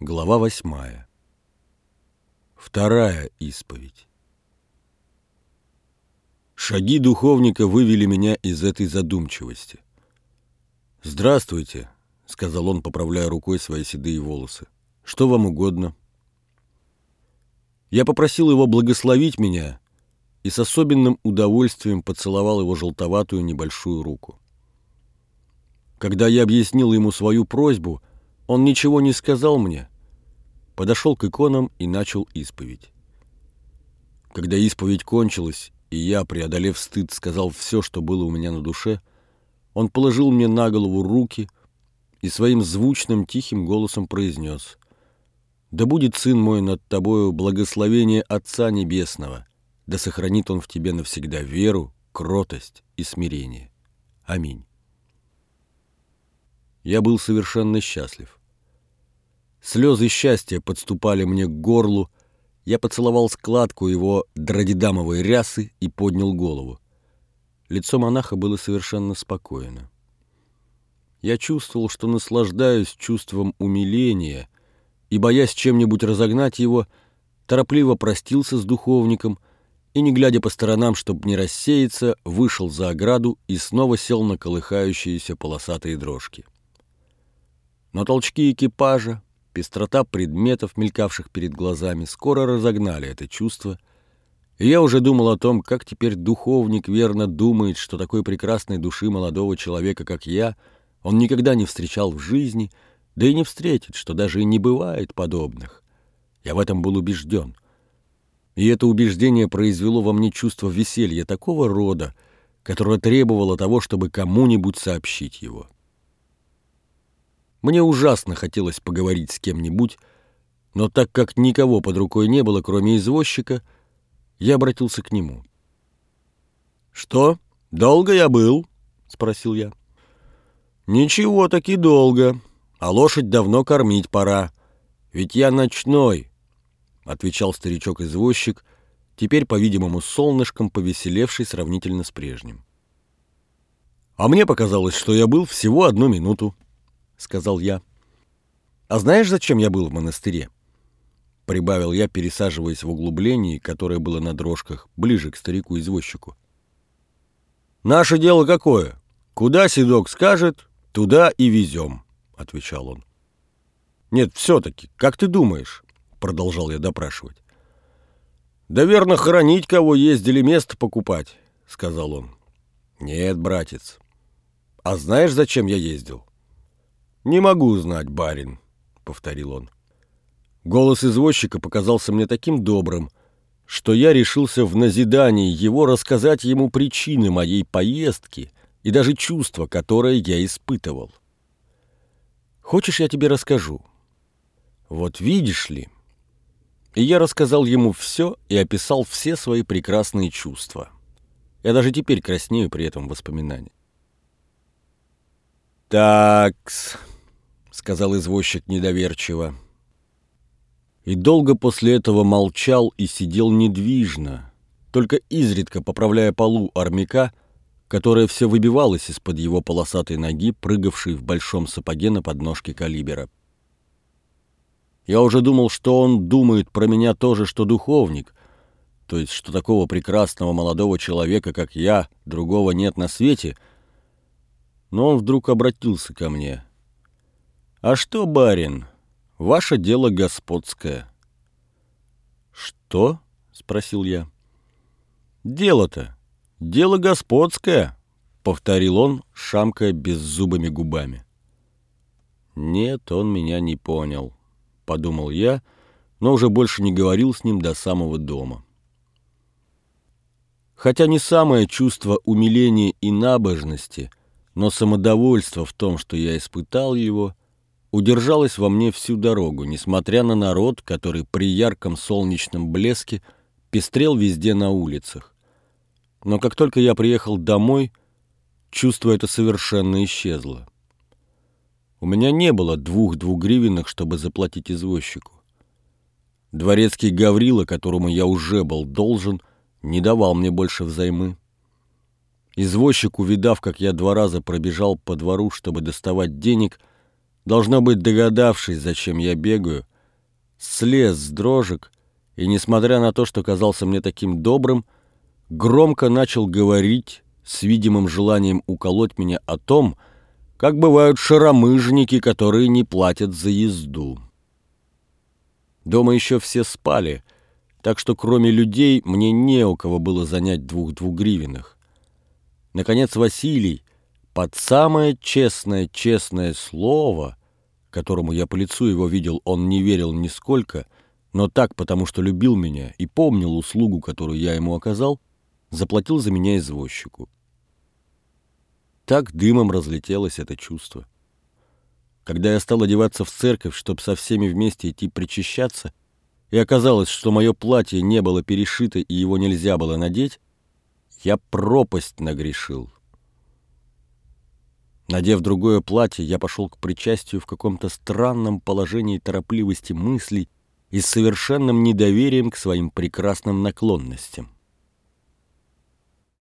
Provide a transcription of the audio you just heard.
Глава восьмая. Вторая исповедь. Шаги духовника вывели меня из этой задумчивости. «Здравствуйте», — сказал он, поправляя рукой свои седые волосы. «Что вам угодно?» Я попросил его благословить меня и с особенным удовольствием поцеловал его желтоватую небольшую руку. Когда я объяснил ему свою просьбу, он ничего не сказал мне, подошел к иконам и начал исповедь. Когда исповедь кончилась, и я, преодолев стыд, сказал все, что было у меня на душе, он положил мне на голову руки и своим звучным тихим голосом произнес «Да будет, сын мой, над тобою благословение Отца Небесного, да сохранит он в тебе навсегда веру, кротость и смирение. Аминь». Я был совершенно счастлив. Слезы счастья подступали мне к горлу, я поцеловал складку его дродидамовой рясы и поднял голову. Лицо монаха было совершенно спокойно. Я чувствовал, что наслаждаюсь чувством умиления, и, боясь чем-нибудь разогнать его, торопливо простился с духовником и, не глядя по сторонам, чтобы не рассеяться, вышел за ограду и снова сел на колыхающиеся полосатые дрожки. Но толчки экипажа, пестрота предметов, мелькавших перед глазами, скоро разогнали это чувство, и я уже думал о том, как теперь духовник верно думает, что такой прекрасной души молодого человека, как я, он никогда не встречал в жизни, да и не встретит, что даже и не бывает подобных. Я в этом был убежден. И это убеждение произвело во мне чувство веселья такого рода, которое требовало того, чтобы кому-нибудь сообщить его. Мне ужасно хотелось поговорить с кем-нибудь, но так как никого под рукой не было, кроме извозчика, я обратился к нему. «Что, долго я был?» — спросил я. «Ничего, таки долго, а лошадь давно кормить пора, ведь я ночной», — отвечал старичок-извозчик, теперь, по-видимому, солнышком повеселевший сравнительно с прежним. А мне показалось, что я был всего одну минуту. — сказал я. «А знаешь, зачем я был в монастыре?» Прибавил я, пересаживаясь в углублении, которое было на дрожках, ближе к старику-извозчику. «Наше дело какое? Куда седок скажет, туда и везем», — отвечал он. «Нет, все-таки, как ты думаешь?» — продолжал я допрашивать. «Да верно, хоронить кого ездили, место покупать», — сказал он. «Нет, братец. А знаешь, зачем я ездил?» «Не могу знать, барин», — повторил он. Голос извозчика показался мне таким добрым, что я решился в назидании его рассказать ему причины моей поездки и даже чувства, которое я испытывал. «Хочешь, я тебе расскажу?» «Вот видишь ли...» И я рассказал ему все и описал все свои прекрасные чувства. Я даже теперь краснею при этом воспоминании. «Такс», сказал извозчик недоверчиво. И долго после этого молчал и сидел недвижно, только изредка поправляя полу армяка, которая все выбивалась из-под его полосатой ноги, прыгавшей в большом сапоге на подножке калибера. Я уже думал, что он думает про меня тоже, что духовник, то есть, что такого прекрасного молодого человека, как я, другого нет на свете, но он вдруг обратился ко мне — «А что, барин, ваше дело господское». «Что?» — спросил я. «Дело-то, дело господское», — повторил он, шамкая беззубыми губами. «Нет, он меня не понял», — подумал я, но уже больше не говорил с ним до самого дома. Хотя не самое чувство умиления и набожности, но самодовольство в том, что я испытал его, удержалась во мне всю дорогу, несмотря на народ, который при ярком солнечном блеске пестрел везде на улицах. Но как только я приехал домой, чувство это совершенно исчезло. У меня не было двух двугривенных, чтобы заплатить извозчику. Дворецкий Гаврила, которому я уже был должен, не давал мне больше взаймы. Извозчик, увидав, как я два раза пробежал по двору, чтобы доставать денег, должно быть догадавшись, зачем я бегаю, слез с дрожек и, несмотря на то, что казался мне таким добрым, громко начал говорить с видимым желанием уколоть меня о том, как бывают шаромыжники, которые не платят за езду. Дома еще все спали, так что кроме людей мне не у кого было занять двух двугривенных. Наконец Василий, под самое честное-честное слово, которому я по лицу его видел, он не верил нисколько, но так, потому что любил меня и помнил услугу, которую я ему оказал, заплатил за меня извозчику. Так дымом разлетелось это чувство. Когда я стал одеваться в церковь, чтобы со всеми вместе идти причащаться, и оказалось, что мое платье не было перешито и его нельзя было надеть, я пропасть нагрешил. Надев другое платье, я пошел к причастию в каком-то странном положении торопливости мыслей и с совершенным недоверием к своим прекрасным наклонностям.